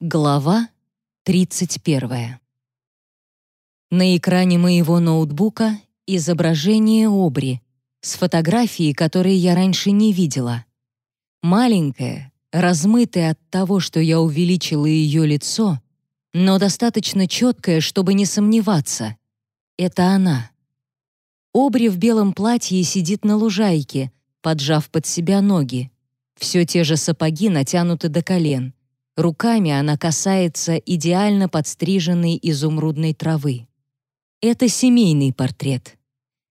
Глава 31. На экране моего ноутбука изображение Обри с фотографией, которые я раньше не видела. Маленькое, размытое от того, что я увеличила ее лицо, но достаточно четкое, чтобы не сомневаться. Это она. Обри в белом платье сидит на лужайке, поджав под себя ноги. Все те же сапоги натянуты до колен — Руками она касается идеально подстриженной изумрудной травы. Это семейный портрет.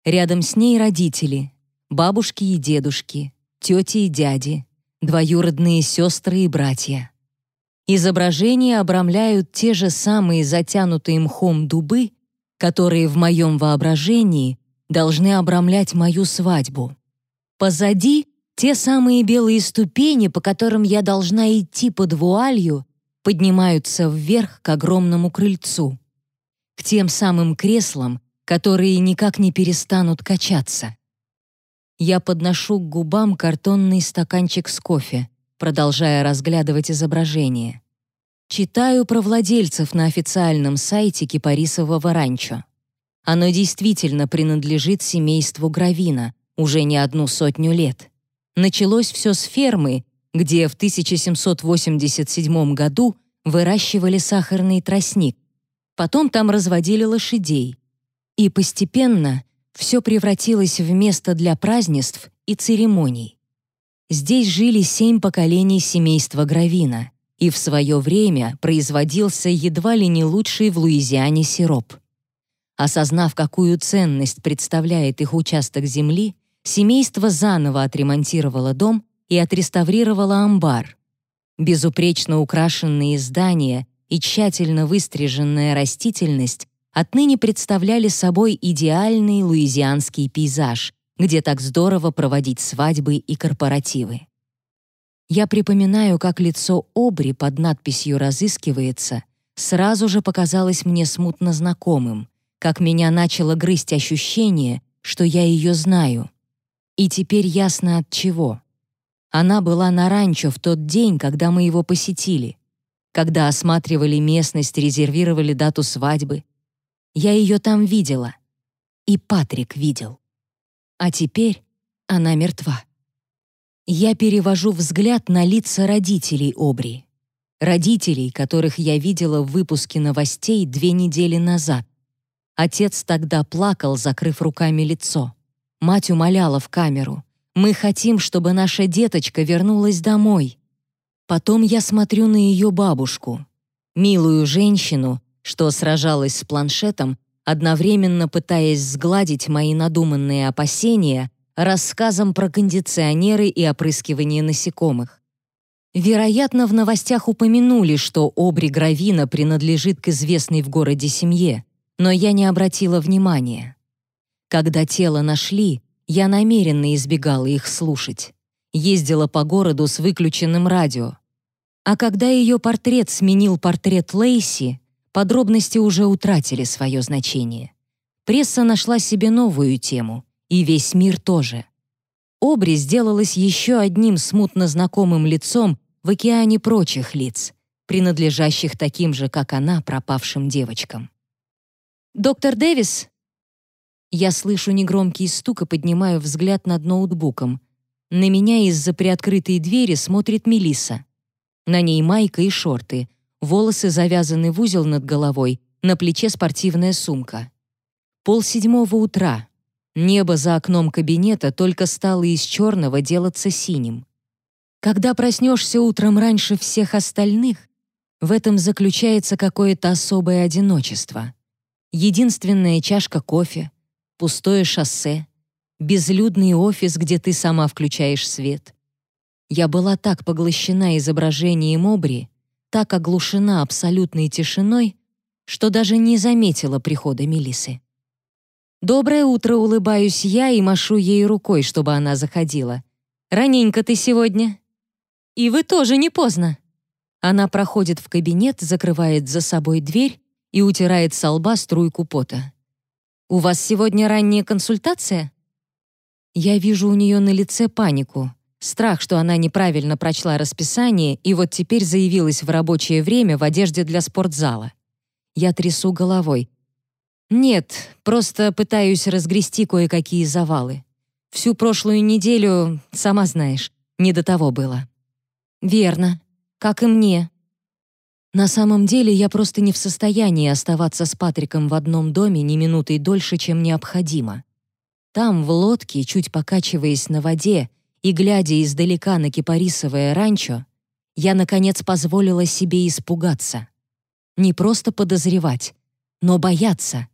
Рядом с ней родители, бабушки и дедушки, тети и дяди, двоюродные сестры и братья. Изображения обрамляют те же самые затянутые мхом дубы, которые в моем воображении должны обрамлять мою свадьбу. Позади те самые белые ступени, по которым я должна идти под вуалью, поднимаются вверх к огромному крыльцу, к тем самым креслам, которые никак не перестанут качаться. Я подношу к губам картонный стаканчик с кофе, продолжая разглядывать изображение. Читаю про владельцев на официальном сайте кипарисового ранчо. Оно действительно принадлежит семейству Гравина уже не одну сотню лет. Началось все с фермы, где в 1787 году выращивали сахарный тростник. Потом там разводили лошадей. И постепенно все превратилось в место для празднеств и церемоний. Здесь жили семь поколений семейства Гравина, и в свое время производился едва ли не лучший в Луизиане сироп. Осознав, какую ценность представляет их участок земли, семейство заново отремонтировало дом и отреставрировало амбар. Безупречно украшенные здания и тщательно выстриженная растительность отныне представляли собой идеальный луизианский пейзаж, где так здорово проводить свадьбы и корпоративы. Я припоминаю, как лицо Обри под надписью «Разыскивается» сразу же показалось мне смутно знакомым, как меня начало грызть ощущение, что я ее знаю — и теперь ясно от чего. Она была на ранчо в тот день, когда мы его посетили, когда осматривали местность, резервировали дату свадьбы. Я ее там видела. И Патрик видел. А теперь она мертва. Я перевожу взгляд на лица родителей Обри. Родителей, которых я видела в выпуске новостей две недели назад. Отец тогда плакал, закрыв руками лицо. Мать умоляла в камеру. «Мы хотим, чтобы наша деточка вернулась домой». Потом я смотрю на ее бабушку, милую женщину, что сражалась с планшетом, одновременно пытаясь сгладить мои надуманные опасения рассказом про кондиционеры и опрыскивание насекомых. Вероятно, в новостях упомянули, что Обри Гравина принадлежит к известной в городе семье, но я не обратила внимания. Когда тело нашли, я намеренно избегала их слушать. Ездила по городу с выключенным радио. А когда ее портрет сменил портрет Лейси, подробности уже утратили свое значение. Пресса нашла себе новую тему, и весь мир тоже. Обри сделалась еще одним смутно знакомым лицом в океане прочих лиц, принадлежащих таким же, как она, пропавшим девочкам. «Доктор Дэвис?» Я слышу негромкий стук и поднимаю взгляд над ноутбуком. На меня из-за приоткрытой двери смотрит Мелиса. На ней майка и шорты, волосы завязаны в узел над головой, на плече спортивная сумка. Пол седьмого утра. Небо за окном кабинета только стало из черного делаться синим. Когда проснешься утром раньше всех остальных, в этом заключается какое-то особое одиночество. Единственная чашка кофе, пустое шоссе, безлюдный офис, где ты сама включаешь свет. Я была так поглощена изображением Обри, так оглушена абсолютной тишиной, что даже не заметила прихода Мелисы. «Доброе утро!» — улыбаюсь я и машу ей рукой, чтобы она заходила. «Раненько ты сегодня!» «И вы тоже не поздно!» Она проходит в кабинет, закрывает за собой дверь и утирает со лба струйку пота. «У вас сегодня ранняя консультация?» Я вижу у нее на лице панику, Страх, что она неправильно прочла расписание и вот теперь заявилась в рабочее время в одежде для спортзала. Я трясу головой. Нет, просто пытаюсь разгрести кое-какие завалы. Всю прошлую неделю, сама знаешь, не до того было. Верно, как и мне. На самом деле я просто не в состоянии оставаться с Патриком в одном доме ни минутой дольше, чем необходимо. Там, в лодке, чуть покачиваясь на воде и глядя издалека на кипарисовое ранчо, я, наконец, позволила себе испугаться. Не просто подозревать, но бояться.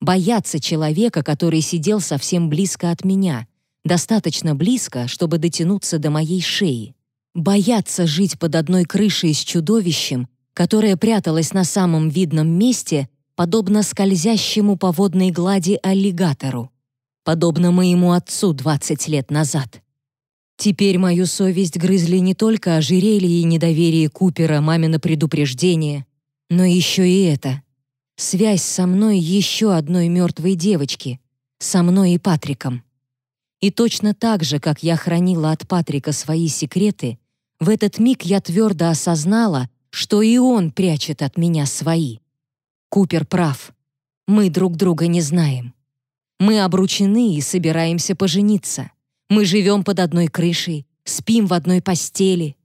Бояться человека, который сидел совсем близко от меня, достаточно близко, чтобы дотянуться до моей шеи. Бояться жить под одной крышей с чудовищем, которое пряталось на самом видном месте, подобно скользящему по водной глади аллигатору, подобно моему отцу 20 лет назад. Теперь мою совесть грызли не только ожерелье и недоверие Купера, мамино предупреждение, но еще и это. Связь со мной еще одной мертвой девочки, со мной и Патриком. И точно так же, как я хранила от Патрика свои секреты, в этот миг я твердо осознала, что и он прячет от меня свои. Купер прав. Мы друг друга не знаем. Мы обручены и собираемся пожениться. Мы живем под одной крышей, спим в одной постели.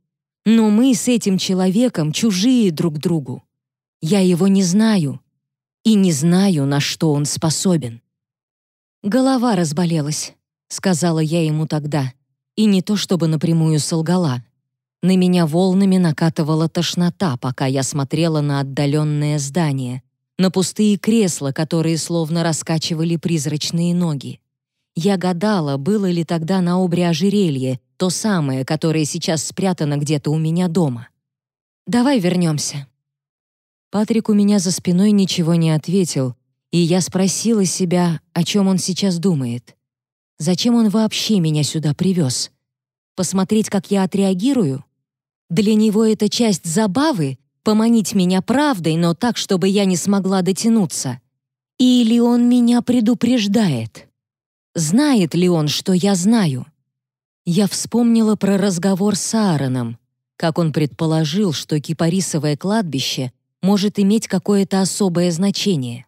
Но мы с этим человеком чужие друг другу. Я его не знаю и не знаю, на что он способен. «Голова разболелась», — сказала я ему тогда, и не то чтобы напрямую солгала. На меня волнами накатывала тошнота, пока я смотрела на отдаленное здание, на пустые кресла, которые словно раскачивали призрачные ноги. Я гадала, было ли тогда на обре ожерелье, то самое, которое сейчас спрятано где-то у меня дома. «Давай вернемся», Патрик у меня за спиной ничего не ответил, и я спросила себя, о чем он сейчас думает. Зачем он вообще меня сюда привез? Посмотреть, как я отреагирую? Для него это часть забавы — поманить меня правдой, но так, чтобы я не смогла дотянуться. Или он меня предупреждает? Знает ли он, что я знаю? Я вспомнила про разговор с Аароном, как он предположил, что кипарисовое кладбище — может иметь какое-то особое значение.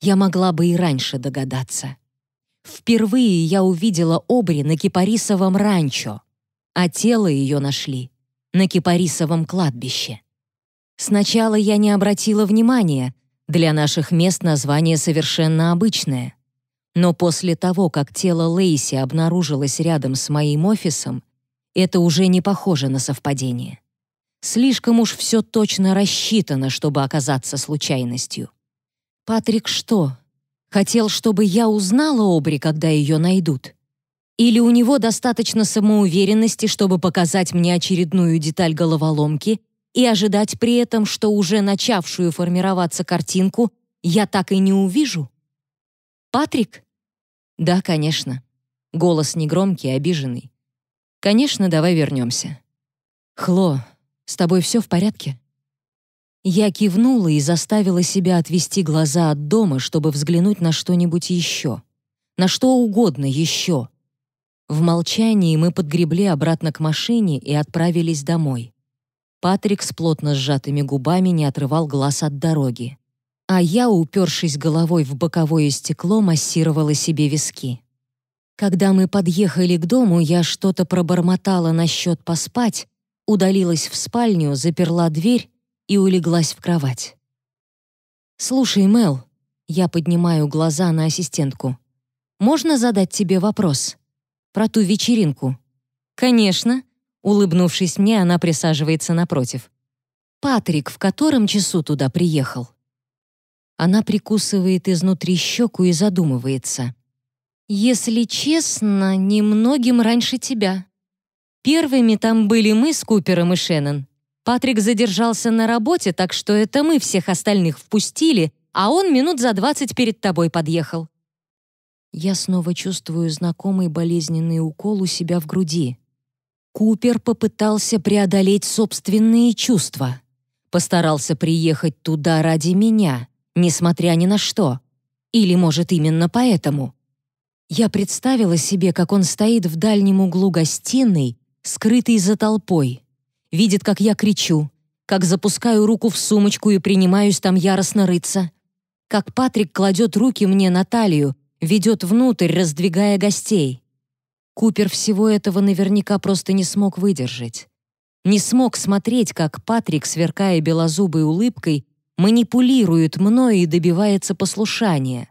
Я могла бы и раньше догадаться. Впервые я увидела Обри на кипарисовом ранчо, а тело ее нашли на кипарисовом кладбище. Сначала я не обратила внимания, для наших мест название совершенно обычное. Но после того, как тело Лейси обнаружилось рядом с моим офисом, это уже не похоже на совпадение. Слишком уж все точно рассчитано, чтобы оказаться случайностью. Патрик что, хотел, чтобы я узнала Обри, когда ее найдут? Или у него достаточно самоуверенности, чтобы показать мне очередную деталь головоломки и ожидать при этом, что уже начавшую формироваться картинку я так и не увижу? Патрик? Да, конечно. Голос негромкий, обиженный. Конечно, давай вернемся. Хло, с тобой все в порядке?» Я кивнула и заставила себя отвести глаза от дома, чтобы взглянуть на что-нибудь еще. На что угодно еще. В молчании мы подгребли обратно к машине и отправились домой. Патрик с плотно сжатыми губами не отрывал глаз от дороги. А я, упершись головой в боковое стекло, массировала себе виски. Когда мы подъехали к дому, я что-то пробормотала насчет поспать, удалилась в спальню, заперла дверь и улеглась в кровать. «Слушай, Мел», — я поднимаю глаза на ассистентку, «можно задать тебе вопрос? Про ту вечеринку?» «Конечно», — улыбнувшись мне, она присаживается напротив. «Патрик в котором часу туда приехал?» Она прикусывает изнутри щеку и задумывается. «Если честно, немногим раньше тебя», Первыми там были мы с Купером и Шеннон. Патрик задержался на работе, так что это мы всех остальных впустили, а он минут за двадцать перед тобой подъехал. Я снова чувствую знакомый болезненный укол у себя в груди. Купер попытался преодолеть собственные чувства. Постарался приехать туда ради меня, несмотря ни на что. Или, может, именно поэтому. Я представила себе, как он стоит в дальнем углу гостиной, скрытый за толпой. Видит, как я кричу, как запускаю руку в сумочку и принимаюсь там яростно рыться. Как Патрик кладет руки мне на талию, ведет внутрь, раздвигая гостей. Купер всего этого наверняка просто не смог выдержать. Не смог смотреть, как Патрик, сверкая белозубой улыбкой, манипулирует мною и добивается послушания.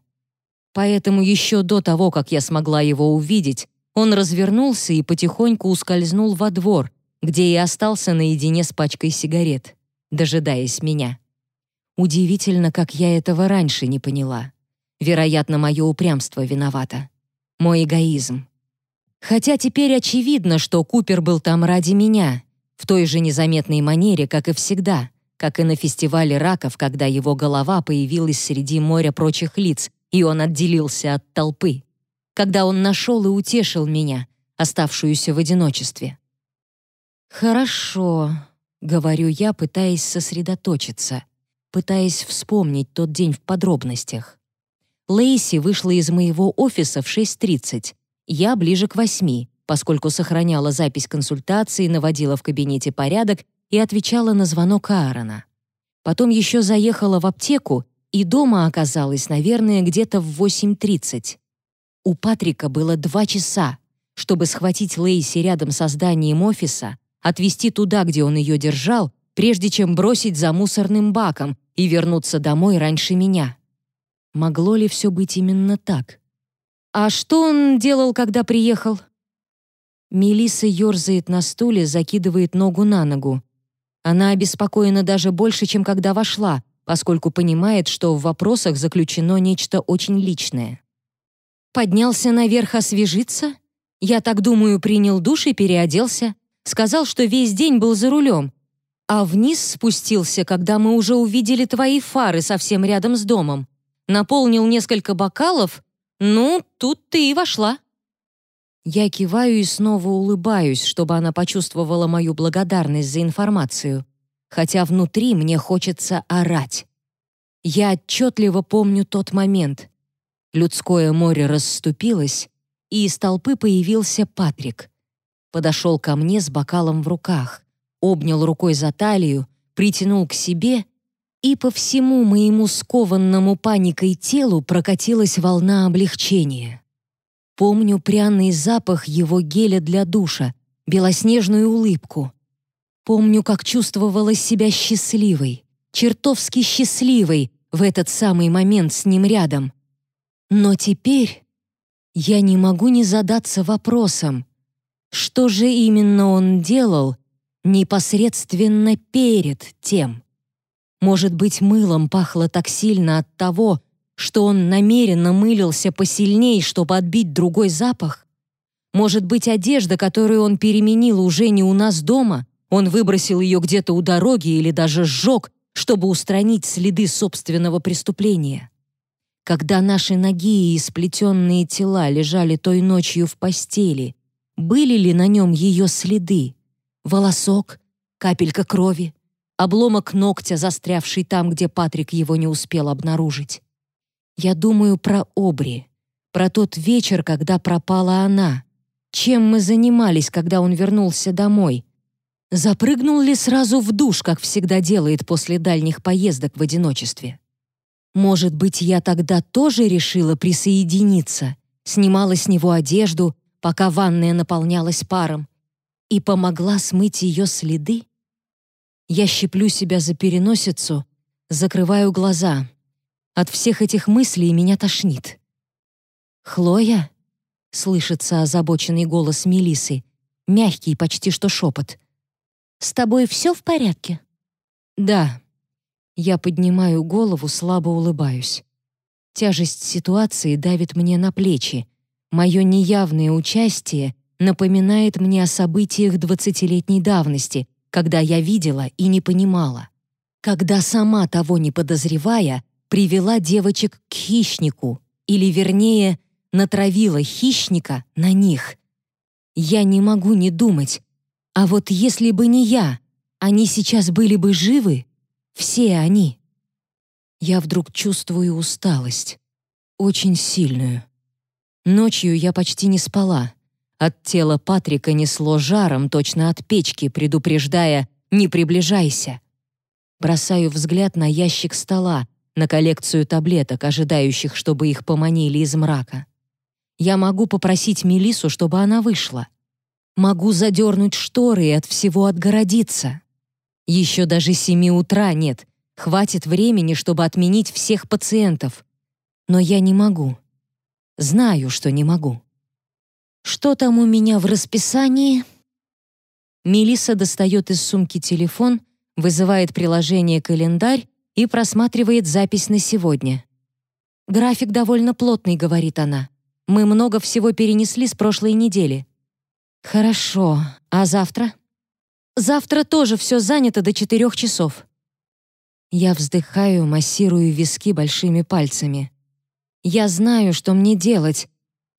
Поэтому еще до того, как я смогла его увидеть, он развернулся и потихоньку ускользнул во двор, где и остался наедине с пачкой сигарет, дожидаясь меня. Удивительно, как я этого раньше не поняла. Вероятно, мое упрямство виновато. Мой эгоизм. Хотя теперь очевидно, что Купер был там ради меня, в той же незаметной манере, как и всегда, как и на фестивале раков, когда его голова появилась среди моря прочих лиц, и он отделился от толпы, когда он нашел и утешил меня, оставшуюся в одиночестве. «Хорошо», — говорю я, пытаясь сосредоточиться, пытаясь вспомнить тот день в подробностях. Лейси вышла из моего офиса в 6.30, я ближе к 8, поскольку сохраняла запись консультации, наводила в кабинете порядок и отвечала на звонок Аарона. Потом еще заехала в аптеку и дома оказалась, наверное, где-то в 8.30. У Патрика было два часа, чтобы схватить Лейси рядом со зданием офиса, отвезти туда, где он ее держал, прежде чем бросить за мусорным баком и вернуться домой раньше меня. Могло ли все быть именно так? А что он делал, когда приехал? Мелисса ерзает на стуле, закидывает ногу на ногу. Она обеспокоена даже больше, чем когда вошла, поскольку понимает, что в вопросах заключено нечто очень личное. Поднялся наверх освежиться? Я так думаю, принял душ и переоделся. Сказал, что весь день был за рулем. А вниз спустился, когда мы уже увидели твои фары совсем рядом с домом. Наполнил несколько бокалов. Ну, тут ты и вошла. Я киваю и снова улыбаюсь, чтобы она почувствовала мою благодарность за информацию хотя внутри мне хочется орать. Я отчетливо помню тот момент. Людское море расступилось, и из толпы появился Патрик. Подошел ко мне с бокалом в руках, обнял рукой за талию, притянул к себе, и по всему моему скованному паникой телу прокатилась волна облегчения. Помню пряный запах его геля для душа, белоснежную улыбку — Помню, как чувствовала себя счастливой, чертовски счастливой в этот самый момент с ним рядом. Но теперь я не могу не задаться вопросом, что же именно он делал непосредственно перед тем. Может быть, мылом пахло так сильно от того, что он намеренно мылился посильней, чтобы отбить другой запах? Может быть, одежда, которую он переменил уже не у нас дома, он выбросил ее где-то у дороги или даже сжег, чтобы устранить следы собственного преступления. Когда наши ноги и сплетенные тела лежали той ночью в постели, были ли на нем ее следы? Волосок, капелька крови, обломок ногтя, застрявший там, где Патрик его не успел обнаружить. Я думаю про Обри, про тот вечер, когда пропала она. Чем мы занимались, когда он вернулся домой? Запрыгнул ли сразу в душ, как всегда делает после дальних поездок в одиночестве? Может быть, я тогда тоже решила присоединиться, снимала с него одежду, пока ванная наполнялась паром, и помогла смыть ее следы? Я щиплю себя за переносицу, закрываю глаза. От всех этих мыслей меня тошнит. «Хлоя?» — слышится озабоченный голос Мелисы, мягкий, почти что шепот. С тобой все в порядке?» «Да». Я поднимаю голову, слабо улыбаюсь. Тяжесть ситуации давит мне на плечи. Мое неявное участие напоминает мне о событиях двадцатилетней давности, когда я видела и не понимала. Когда сама того не подозревая, привела девочек к хищнику, или, вернее, натравила хищника на них. Я не могу не думать, а вот если бы не я, они сейчас были бы живы, все они. Я вдруг чувствую усталость, очень сильную. Ночью я почти не спала. От тела Патрика несло жаром, точно от печки, предупреждая «не приближайся». Бросаю взгляд на ящик стола, на коллекцию таблеток, ожидающих, чтобы их поманили из мрака. Я могу попросить Мелису, чтобы она вышла. Могу задернуть шторы и от всего отгородиться. Еще даже семи утра нет. Хватит времени, чтобы отменить всех пациентов. Но я не могу. Знаю, что не могу. Что там у меня в расписании? Мелиса достает из сумки телефон, вызывает приложение «Календарь» и просматривает запись на сегодня. «График довольно плотный», — говорит она. «Мы много всего перенесли с прошлой недели». «Хорошо. А завтра?» «Завтра тоже все занято до четырех часов». Я вздыхаю, массирую виски большими пальцами. Я знаю, что мне делать,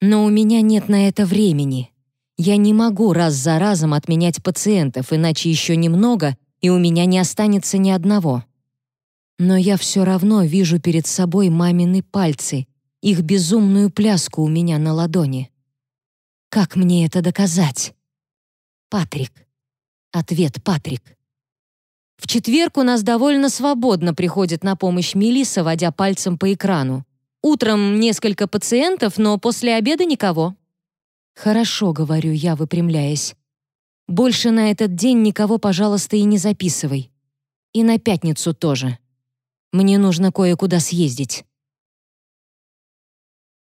но у меня нет на это времени. Я не могу раз за разом отменять пациентов, иначе еще немного, и у меня не останется ни одного. Но я все равно вижу перед собой мамины пальцы, их безумную пляску у меня на ладони. Как мне это доказать? Патрик. Ответ Патрик. В четверг у нас довольно свободно приходит на помощь Мелисса, водя пальцем по экрану. Утром несколько пациентов, но после обеда никого. «Хорошо», — говорю я, выпрямляясь. «Больше на этот день никого, пожалуйста, и не записывай. И на пятницу тоже. Мне нужно кое-куда съездить».